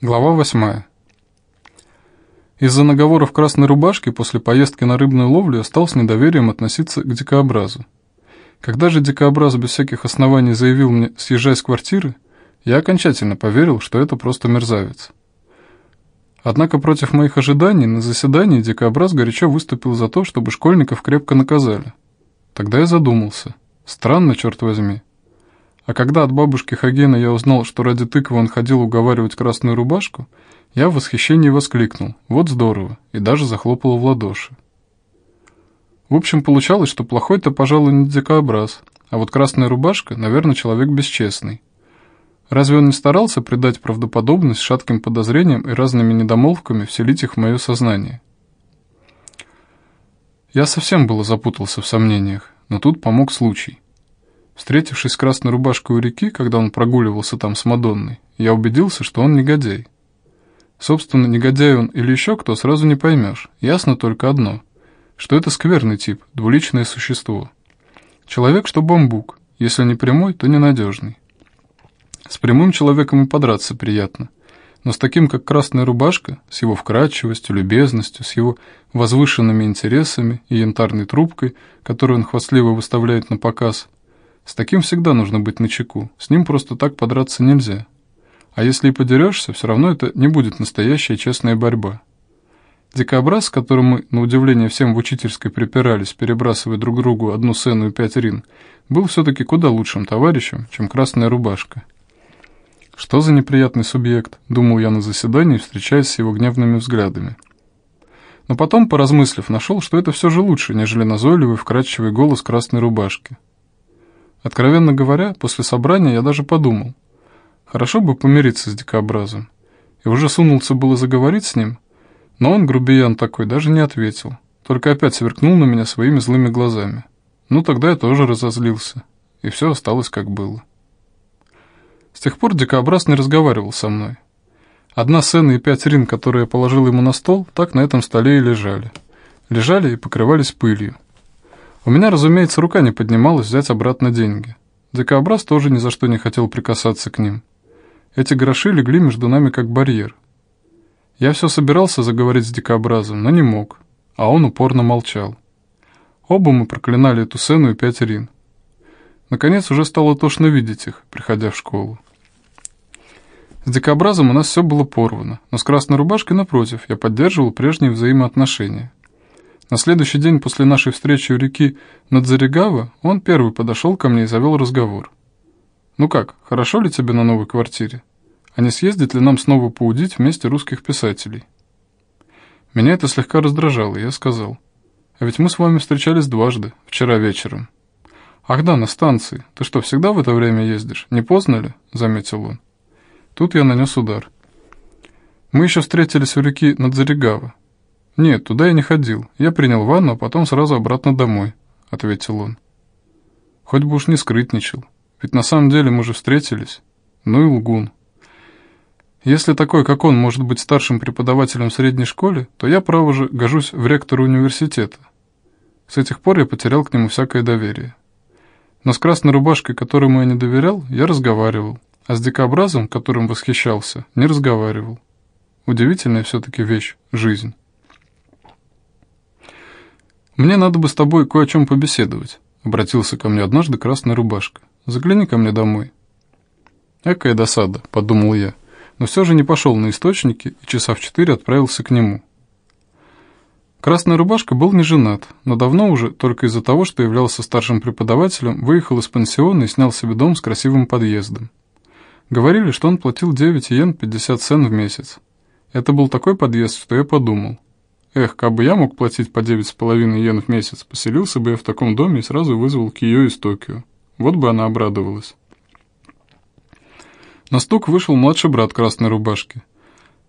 Глава 8. Из-за наговоров красной рубашки после поездки на рыбную ловлю я стал с недоверием относиться к дикообразу. Когда же дикообраз без всяких оснований заявил мне «съезжай с квартиры», я окончательно поверил, что это просто мерзавец. Однако против моих ожиданий на заседании дикообраз горячо выступил за то, чтобы школьников крепко наказали. Тогда я задумался. Странно, черт возьми. А когда от бабушки Хагена я узнал, что ради тыквы он ходил уговаривать красную рубашку, я в восхищении воскликнул «Вот здорово!» и даже захлопал в ладоши. В общем, получалось, что плохой-то, пожалуй, не дикообраз, а вот красная рубашка, наверное, человек бесчестный. Разве он не старался придать правдоподобность шатким подозрениям и разными недомолвками вселить их в мое сознание? Я совсем было запутался в сомнениях, но тут помог случай – Встретившись с красной рубашкой у реки, когда он прогуливался там с Мадонной, я убедился, что он негодяй. Собственно, негодяй он или еще кто, сразу не поймешь. Ясно только одно, что это скверный тип, двуличное существо. Человек, что бамбук, если не прямой, то ненадежный. С прямым человеком и подраться приятно, но с таким, как красная рубашка, с его вкрадчивостью, любезностью, с его возвышенными интересами и янтарной трубкой, которую он хвастливо выставляет на показ – с таким всегда нужно быть начеку, с ним просто так подраться нельзя. А если и подерешься, все равно это не будет настоящая честная борьба. Дикобраз, с которым мы, на удивление, всем в учительской припирались, перебрасывая друг другу одну сцену и пять рин, был все-таки куда лучшим товарищем, чем красная рубашка. Что за неприятный субъект, думал я на заседании, встречаясь с его гневными взглядами. Но потом, поразмыслив, нашел, что это все же лучше, нежели назойливый вкрадчивый голос красной рубашки. Откровенно говоря, после собрания я даже подумал, хорошо бы помириться с дикообразом. И уже сунулся было заговорить с ним, но он, грубиян такой, даже не ответил, только опять сверкнул на меня своими злыми глазами. Ну, тогда я тоже разозлился, и все осталось как было. С тех пор дикообраз не разговаривал со мной. Одна сцена и пять рин, которые я положил ему на стол, так на этом столе и лежали. Лежали и покрывались пылью. У меня, разумеется, рука не поднималась взять обратно деньги. Дикообраз тоже ни за что не хотел прикасаться к ним. Эти гроши легли между нами как барьер. Я все собирался заговорить с дикообразом, но не мог, а он упорно молчал. Оба мы проклинали эту сцену и пять рин. Наконец уже стало тошно видеть их, приходя в школу. С дикообразом у нас все было порвано, но с красной рубашкой, напротив, я поддерживал прежние взаимоотношения. На следующий день после нашей встречи у реки Надзарегава он первый подошел ко мне и завел разговор. «Ну как, хорошо ли тебе на новой квартире? А не съездить ли нам снова поудить вместе русских писателей?» Меня это слегка раздражало, и я сказал. «А ведь мы с вами встречались дважды, вчера вечером». «Ах да, на станции. Ты что, всегда в это время ездишь? Не поздно ли?» — заметил он. Тут я нанес удар. Мы еще встретились у реки Надзарегава. «Нет, туда я не ходил. Я принял ванну, а потом сразу обратно домой», — ответил он. «Хоть бы уж не скрытничал. Ведь на самом деле мы же встретились. Ну и лгун. Если такой, как он, может быть старшим преподавателем в средней школе, то я, право же, гожусь в ректора университета. С этих пор я потерял к нему всякое доверие. Но с красной рубашкой, которому я не доверял, я разговаривал, а с дикообразом, которым восхищался, не разговаривал. Удивительная все-таки вещь — жизнь». «Мне надо бы с тобой кое о чем побеседовать», — обратился ко мне однажды красная рубашка. «Загляни ко мне домой». «Экая досада», — подумал я, но все же не пошел на источники и часа в четыре отправился к нему. Красная рубашка был не женат, но давно уже, только из-за того, что являлся старшим преподавателем, выехал из пансиона и снял себе дом с красивым подъездом. Говорили, что он платил 9 йен 50 цен в месяц. Это был такой подъезд, что я подумал. Эх, как бы я мог платить по 9,5 йен в месяц, поселился бы я в таком доме и сразу вызвал Кио из Токио. Вот бы она обрадовалась. На стук вышел младший брат красной рубашки.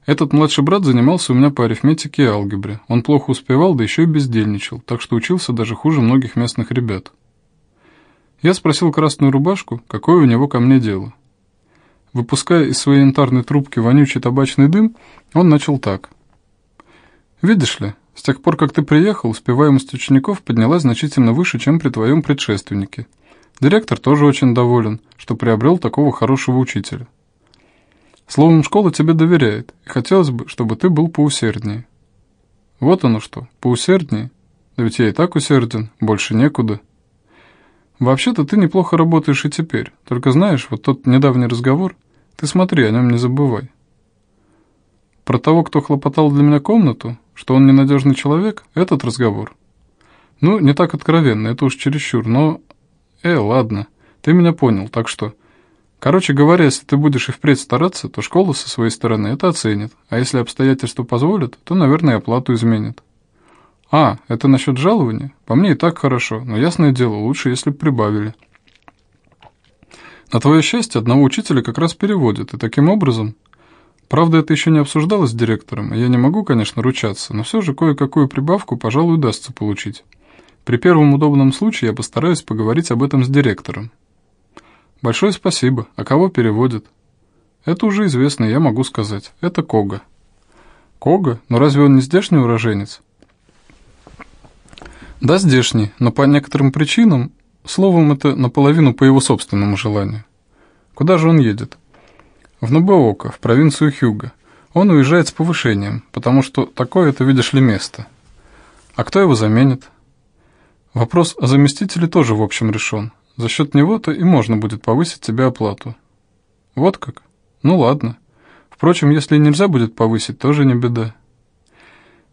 Этот младший брат занимался у меня по арифметике и алгебре. Он плохо успевал, да еще и бездельничал, так что учился даже хуже многих местных ребят. Я спросил красную рубашку, какое у него ко мне дело. Выпуская из своей янтарной трубки вонючий табачный дым, он начал так – Видишь ли, с тех пор, как ты приехал, успеваемость учеников поднялась значительно выше, чем при твоем предшественнике. Директор тоже очень доволен, что приобрел такого хорошего учителя. Словом, школа тебе доверяет, и хотелось бы, чтобы ты был поусерднее. Вот оно что, поусерднее? Да ведь я и так усерден, больше некуда. Вообще-то ты неплохо работаешь и теперь, только знаешь, вот тот недавний разговор, ты смотри, о нем не забывай. Про того, кто хлопотал для меня комнату, что он ненадежный человек, этот разговор. Ну, не так откровенно, это уж чересчур, но... Э, ладно, ты меня понял, так что... Короче говоря, если ты будешь и впредь стараться, то школа со своей стороны это оценит, а если обстоятельства позволят, то, наверное, оплату изменит. А, это насчет жалования? По мне и так хорошо, но ясное дело, лучше, если бы прибавили. На твое счастье, одного учителя как раз переводят, и таким образом... Правда, это еще не обсуждалось с директором, и я не могу, конечно, ручаться, но все же кое-какую прибавку, пожалуй, удастся получить. При первом удобном случае я постараюсь поговорить об этом с директором. Большое спасибо. А кого переводят? Это уже известно, я могу сказать. Это Кога. Кога? Но разве он не здешний уроженец? Да, здешний, но по некоторым причинам, словом, это наполовину по его собственному желанию. Куда же он едет? В Нобеока, в провинцию Хьюга. Он уезжает с повышением, потому что такое это, видишь ли, место. А кто его заменит? Вопрос о заместителе тоже, в общем, решен. За счет него-то и можно будет повысить тебе оплату. Вот как? Ну ладно. Впрочем, если нельзя будет повысить, тоже не беда.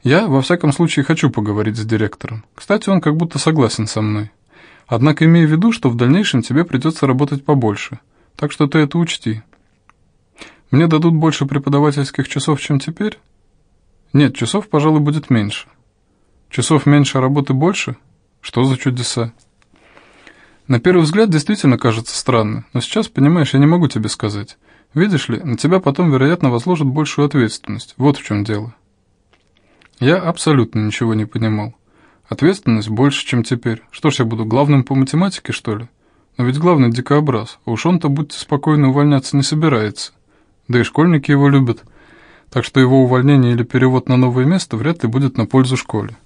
Я, во всяком случае, хочу поговорить с директором. Кстати, он как будто согласен со мной. Однако имей в виду, что в дальнейшем тебе придется работать побольше. Так что ты это учти. Мне дадут больше преподавательских часов, чем теперь? Нет, часов, пожалуй, будет меньше. Часов меньше, а работы больше? Что за чудеса? На первый взгляд действительно кажется странно, но сейчас, понимаешь, я не могу тебе сказать. Видишь ли, на тебя потом, вероятно, возложат большую ответственность. Вот в чем дело. Я абсолютно ничего не понимал. Ответственность больше, чем теперь. Что ж, я буду главным по математике, что ли? Но ведь главный дикообраз, а уж он-то, будьте спокойны, увольняться не собирается. Да и школьники его любят. Так что его увольнение или перевод на новое место вряд ли будет на пользу школе.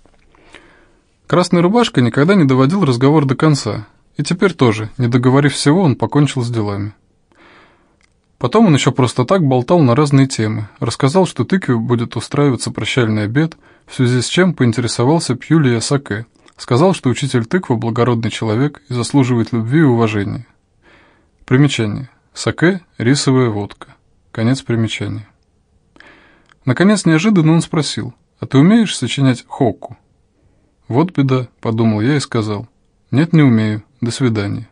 Красная рубашка никогда не доводил разговор до конца. И теперь тоже, не договорив всего, он покончил с делами. Потом он еще просто так болтал на разные темы. Рассказал, что тыкве будет устраиваться прощальный обед, в связи с чем поинтересовался, пью ли я саке. Сказал, что учитель тыква благородный человек и заслуживает любви и уважения. Примечание. Саке – рисовая водка. Конец примечания. Наконец, неожиданно он спросил, «А ты умеешь сочинять хокку?» «Вот беда», — подумал я и сказал, «Нет, не умею. До свидания».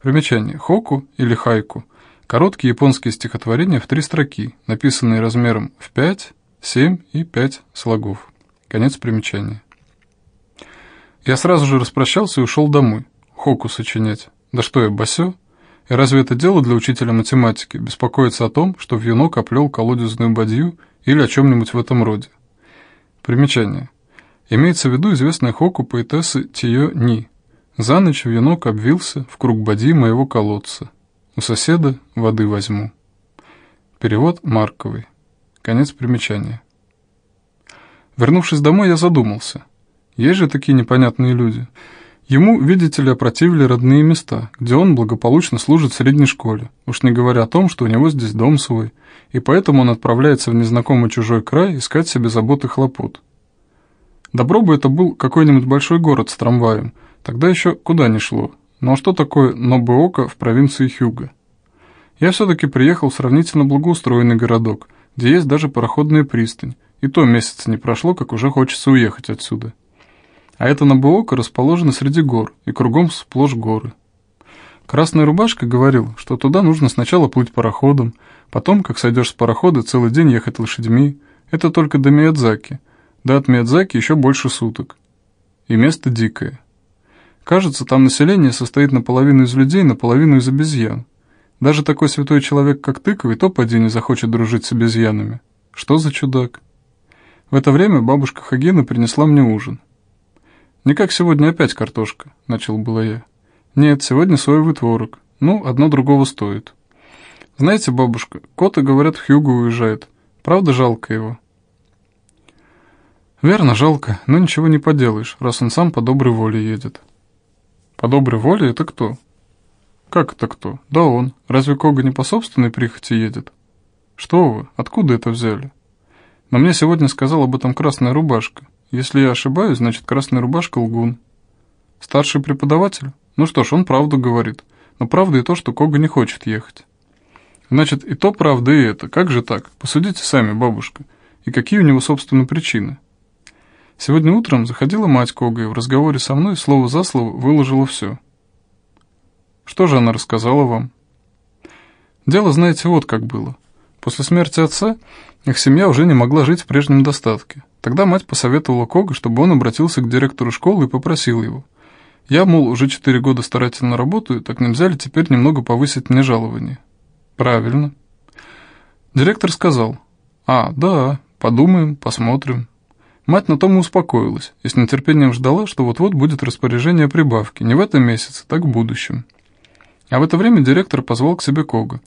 Примечание. Хоку или хайку Короткие японские стихотворения в три строки, написанные размером в 5, 7 и 5 слогов. Конец примечания. Я сразу же распрощался и ушел домой. Хоку сочинять. Да что я, басё? И разве это дело для учителя математики, беспокоиться о том, что в юнок оплел колодезную бадью или о чем-нибудь в этом роде? Примечание. Имеется в виду известная хоку поэтессы Тиё Ни. За ночь в юнок обвился в круг бадьи моего колодца. У соседа воды возьму. Перевод Марковый. Конец примечания. Вернувшись домой, я задумался. Есть же такие непонятные люди. Ему, видите ли, опротивили родные места, где он благополучно служит в средней школе, уж не говоря о том, что у него здесь дом свой, и поэтому он отправляется в незнакомый чужой край искать себе забот и хлопот. Добро бы это был какой-нибудь большой город с трамваем, тогда еще куда ни шло, но что такое Нобеока в провинции Хьюга? Я все-таки приехал в сравнительно благоустроенный городок, где есть даже пароходная пристань, и то месяца не прошло, как уже хочется уехать отсюда. А эта Нобеока расположена среди гор, и кругом сплошь горы. Красная рубашка говорил, что туда нужно сначала плыть пароходом, потом, как сойдешь с парохода, целый день ехать лошадьми. Это только до Миядзаки. Да от Миядзаки еще больше суток. И место дикое. Кажется, там население состоит наполовину из людей, наполовину из обезьян. Даже такой святой человек, как Тыков, и то поди не захочет дружить с обезьянами. Что за чудак? В это время бабушка Хагена принесла мне ужин. «Не как сегодня опять картошка», — начал было я. «Нет, сегодня соевый творог. Ну, одно другого стоит». «Знаете, бабушка, коты, говорят, в Хьюго уезжает. Правда, жалко его?» «Верно, жалко, но ничего не поделаешь, раз он сам по доброй воле едет». По доброй воле это кто? Как это кто? Да он. Разве Кога не по собственной прихоти едет? «Что вы? Откуда это взяли?» «Но мне сегодня сказал об этом красная рубашка. Если я ошибаюсь, значит, красная рубашка лгун». «Старший преподаватель? Ну что ж, он правду говорит. Но правда и то, что Кога не хочет ехать». «Значит, и то правда, и это. Как же так? Посудите сами, бабушка. И какие у него, собственно, причины?» Сегодня утром заходила мать Кога и в разговоре со мной слово за слово выложила все. «Что же она рассказала вам?» «Дело, знаете, вот как было. После смерти отца их семья уже не могла жить в прежнем достатке. Тогда мать посоветовала Кога, чтобы он обратился к директору школы и попросил его. Я, мол, уже четыре года старательно работаю, так нельзя ли теперь немного повысить мне жалование? Правильно. Директор сказал, а, да, подумаем, посмотрим. Мать на том и успокоилась и с нетерпением ждала, что вот-вот будет распоряжение прибавки, не в этом месяце, так в будущем. А в это время директор позвал к себе Кога.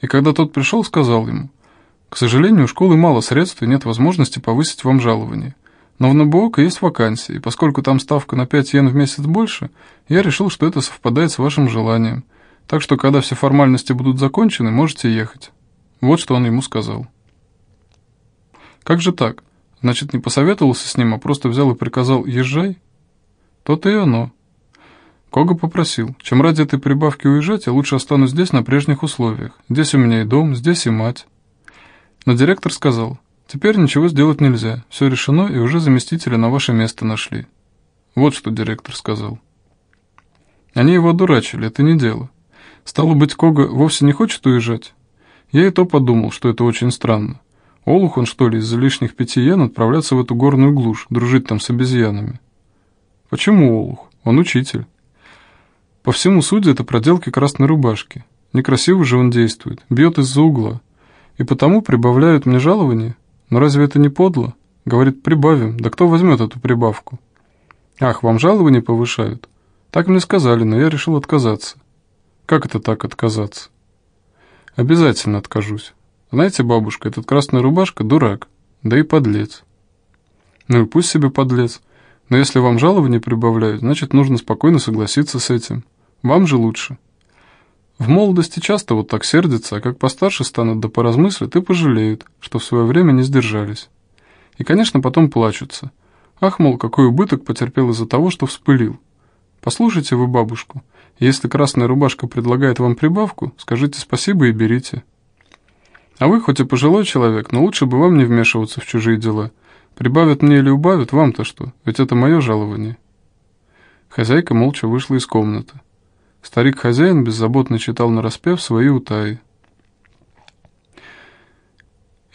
И когда тот пришел, сказал ему, «К сожалению, у школы мало средств и нет возможности повысить вам жалование. Но в Набуока есть вакансия, и поскольку там ставка на 5 йен в месяц больше, я решил, что это совпадает с вашим желанием. Так что, когда все формальности будут закончены, можете ехать». Вот что он ему сказал. «Как же так? Значит, не посоветовался с ним, а просто взял и приказал «езжай»?» То-то и оно. Кога попросил, чем ради этой прибавки уезжать, я лучше останусь здесь на прежних условиях. Здесь у меня и дом, здесь и мать. Но директор сказал, теперь ничего сделать нельзя, все решено и уже заместителя на ваше место нашли. Вот что директор сказал. Они его одурачили, это не дело. Стало быть, Кога вовсе не хочет уезжать? Я и то подумал, что это очень странно. Олух он, что ли, из-за лишних пяти йен отправляться в эту горную глушь, дружить там с обезьянами? Почему Олух? Он учитель. По всему суде это проделки красной рубашки. Некрасиво же он действует, бьет из-за угла. И потому прибавляют мне жалование. Но разве это не подло? Говорит, прибавим. Да кто возьмет эту прибавку? Ах, вам жалование повышают? Так мне сказали, но я решил отказаться. Как это так отказаться? Обязательно откажусь. Знаете, бабушка, этот красная рубашка – дурак, да и подлец. Ну и пусть себе подлец. Но если вам жалование прибавляют, значит, нужно спокойно согласиться с этим. Вам же лучше. В молодости часто вот так сердятся, а как постарше станут да поразмыслят и пожалеют, что в свое время не сдержались. И, конечно, потом плачутся. Ах, мол, какой убыток потерпел из-за того, что вспылил. Послушайте вы бабушку. Если красная рубашка предлагает вам прибавку, скажите спасибо и берите. А вы хоть и пожилой человек, но лучше бы вам не вмешиваться в чужие дела. Прибавят мне или убавят, вам-то что? Ведь это мое жалование». Хозяйка молча вышла из комнаты. Старик-хозяин беззаботно читал на распев свои утаи.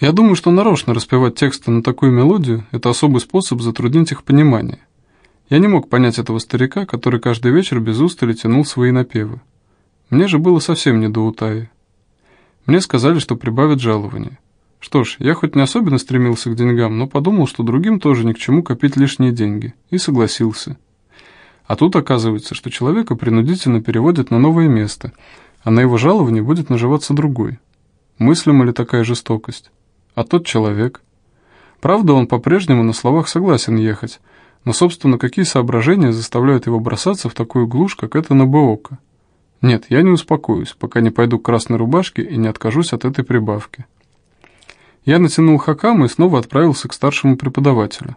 Я думаю, что нарочно распевать тексты на такую мелодию – это особый способ затруднить их понимание. Я не мог понять этого старика, который каждый вечер без устали тянул свои напевы. Мне же было совсем не до утаи. Мне сказали, что прибавят жалование. Что ж, я хоть не особенно стремился к деньгам, но подумал, что другим тоже ни к чему копить лишние деньги, и согласился. А тут оказывается, что человека принудительно переводят на новое место, а на его жалование будет наживаться другой. Мыслима ли такая жестокость? А тот человек? Правда, он по-прежнему на словах согласен ехать, но, собственно, какие соображения заставляют его бросаться в такую глушь, как это на Боока? Нет, я не успокоюсь, пока не пойду к красной рубашке и не откажусь от этой прибавки. Я натянул хакам и снова отправился к старшему преподавателю.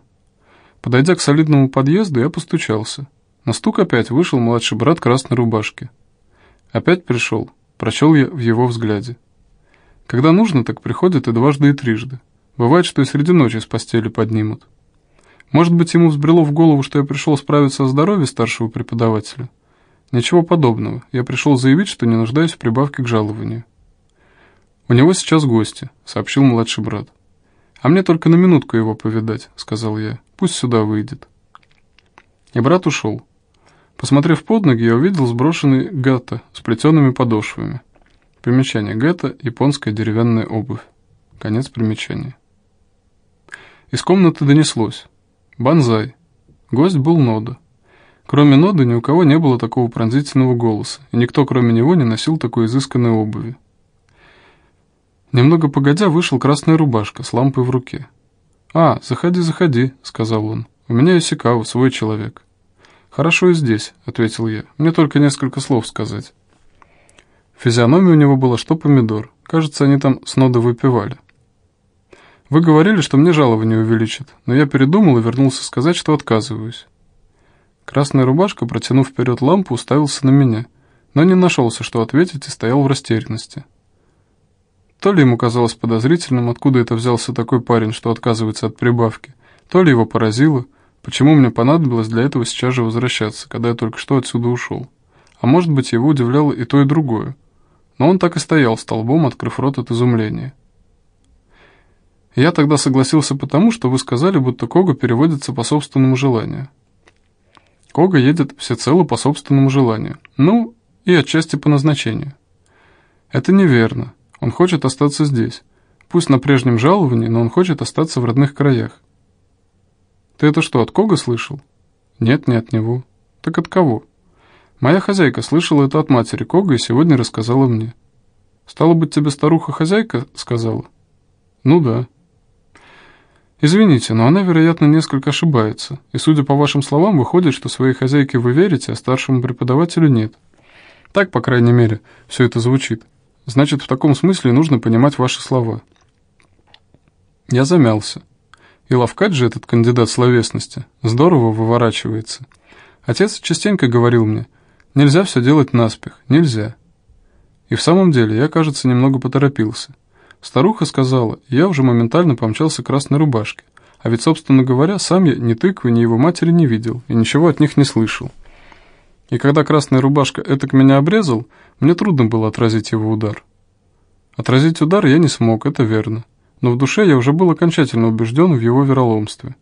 Подойдя к солидному подъезду, я постучался. На стук опять вышел младший брат красной рубашки. Опять пришел, прочел я в его взгляде. Когда нужно, так приходят и дважды, и трижды. Бывает, что и среди ночи с постели поднимут. Может быть, ему взбрело в голову, что я пришел справиться о здоровье старшего преподавателя? Ничего подобного. Я пришел заявить, что не нуждаюсь в прибавке к жалованию. «У него сейчас гости», — сообщил младший брат. «А мне только на минутку его повидать», — сказал я. «Пусть сюда выйдет». И брат ушел. Посмотрев под ноги, я увидел сброшенный гата с плетеными подошвами. Примечание гата — японская деревянная обувь. Конец примечания. Из комнаты донеслось. «Бонзай». Гость был Нода. Кроме Ноды ни у кого не было такого пронзительного голоса, и никто кроме него не носил такой изысканной обуви. Немного погодя вышел красная рубашка с лампой в руке. «А, заходи, заходи», — сказал он. «У меня Исикава, свой человек». «Хорошо и здесь», — ответил я. «Мне только несколько слов сказать». Физиономия у него была что помидор. Кажется, они там с ноды выпивали. Вы говорили, что мне жалование увеличат, но я передумал и вернулся сказать, что отказываюсь. Красная рубашка, протянув вперед лампу, уставился на меня, но не нашелся, что ответить, и стоял в растерянности. То ли ему казалось подозрительным, откуда это взялся такой парень, что отказывается от прибавки, то ли его поразило, почему мне понадобилось для этого сейчас же возвращаться, когда я только что отсюда ушел. А может быть, его удивляло и то, и другое. Но он так и стоял столбом, открыв рот от изумления. Я тогда согласился потому, что вы сказали, будто Кога переводится по собственному желанию. Кога едет всецело по собственному желанию. Ну, и отчасти по назначению. Это неверно. Он хочет остаться здесь. Пусть на прежнем жаловании, но он хочет остаться в родных краях. Ты это что, от Кога слышал? Нет, не от него. Так от кого? Моя хозяйка слышала это от матери Кога и сегодня рассказала мне. Стало быть, тебе старуха-хозяйка сказала? Ну да. Извините, но она, вероятно, несколько ошибается, и, судя по вашим словам, выходит, что своей хозяйке вы верите, а старшему преподавателю нет. Так, по крайней мере, все это звучит. Значит, в таком смысле нужно понимать ваши слова. Я замялся. И ловкать же этот кандидат словесности здорово выворачивается. Отец частенько говорил мне, нельзя все делать наспех, нельзя. И в самом деле я, кажется, немного поторопился. Старуха сказала, я уже моментально помчался к красной рубашке, а ведь, собственно говоря, сам я ни тыквы, ни его матери не видел и ничего от них не слышал. И когда красная рубашка этак меня обрезал, мне трудно было отразить его удар. Отразить удар я не смог, это верно. Но в душе я уже был окончательно убежден в его вероломстве.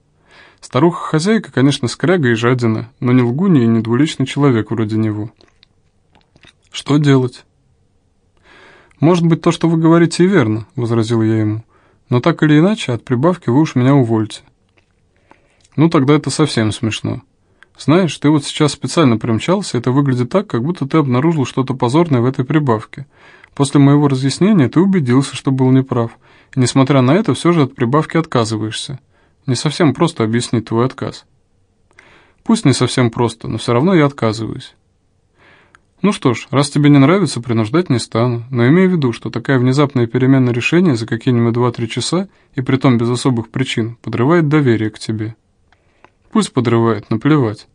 Старуха-хозяйка, конечно, скряга и жадина, но не лгунья и не двуличный человек вроде него. Что делать? «Может быть, то, что вы говорите, и верно», — возразил я ему. «Но так или иначе, от прибавки вы уж меня увольте». «Ну, тогда это совсем смешно. Знаешь, ты вот сейчас специально примчался, это выглядит так, как будто ты обнаружил что-то позорное в этой прибавке. После моего разъяснения ты убедился, что был неправ, несмотря на это, все же от прибавки отказываешься. Не совсем просто объяснить твой отказ». «Пусть не совсем просто, но все равно я отказываюсь». Ну что ж, раз тебе не нравится, принуждать не стану, но имей в виду, что такая внезапная перемена решения за какие-нибудь 2-3 часа, и притом без особых причин, подрывает доверие к тебе. Пусть подрывает, наплевать.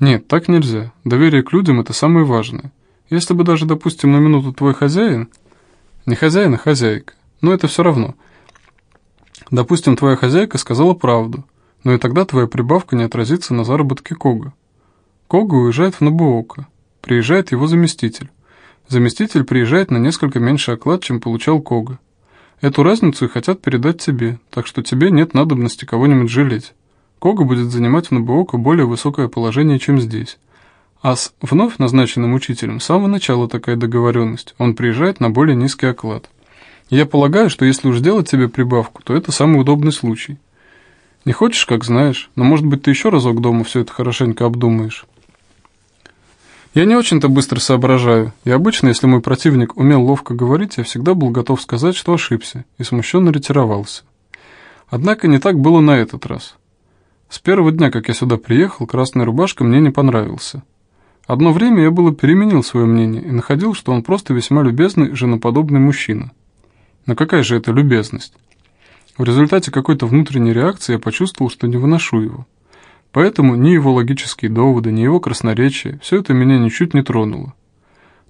Нет, так нельзя. Доверие к людям – это самое важное. Если бы даже, допустим, на минуту твой хозяин, не хозяин, а хозяйка, но это все равно. Допустим, твоя хозяйка сказала правду, но и тогда твоя прибавка не отразится на заработке Кога. Кога уезжает в Набуока, приезжает его заместитель. Заместитель приезжает на несколько меньший оклад, чем получал Кога. Эту разницу и хотят передать тебе, так что тебе нет надобности кого-нибудь жалеть. Кога будет занимать в Набуока более высокое положение, чем здесь. А с вновь назначенным учителем с самого начала такая договоренность, он приезжает на более низкий оклад. Я полагаю, что если уж делать тебе прибавку, то это самый удобный случай. Не хочешь, как знаешь, но может быть ты еще разок дома все это хорошенько обдумаешь. Я не очень-то быстро соображаю, и обычно, если мой противник умел ловко говорить, я всегда был готов сказать, что ошибся, и смущенно ретировался. Однако не так было на этот раз. С первого дня, как я сюда приехал, красная рубашка мне не понравился. Одно время я было переменил свое мнение и находил, что он просто весьма любезный, женоподобный мужчина. Но какая же это любезность? В результате какой-то внутренней реакции я почувствовал, что не выношу его. Поэтому ни его логические доводы, ни его красноречие, все это меня ничуть не тронуло.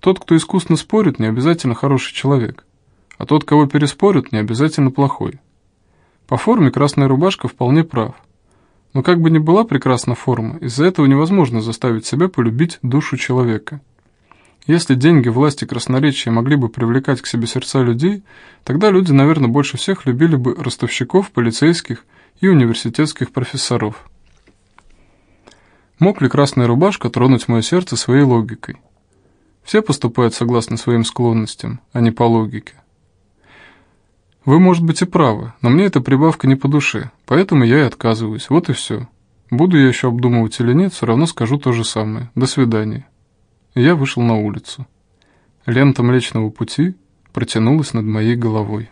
Тот, кто искусно спорит, не обязательно хороший человек, а тот, кого переспорят, не обязательно плохой. По форме красная рубашка вполне прав. Но как бы ни была прекрасна форма, из-за этого невозможно заставить себя полюбить душу человека. Если деньги, власти, красноречие могли бы привлекать к себе сердца людей, тогда люди, наверное, больше всех любили бы ростовщиков, полицейских и университетских профессоров. Мог ли красная рубашка тронуть мое сердце своей логикой? Все поступают согласно своим склонностям, а не по логике. Вы, может быть, и правы, но мне эта прибавка не по душе, поэтому я и отказываюсь, вот и все. Буду я еще обдумывать или нет, все равно скажу то же самое. До свидания. Я вышел на улицу. Лента Млечного Пути протянулась над моей головой.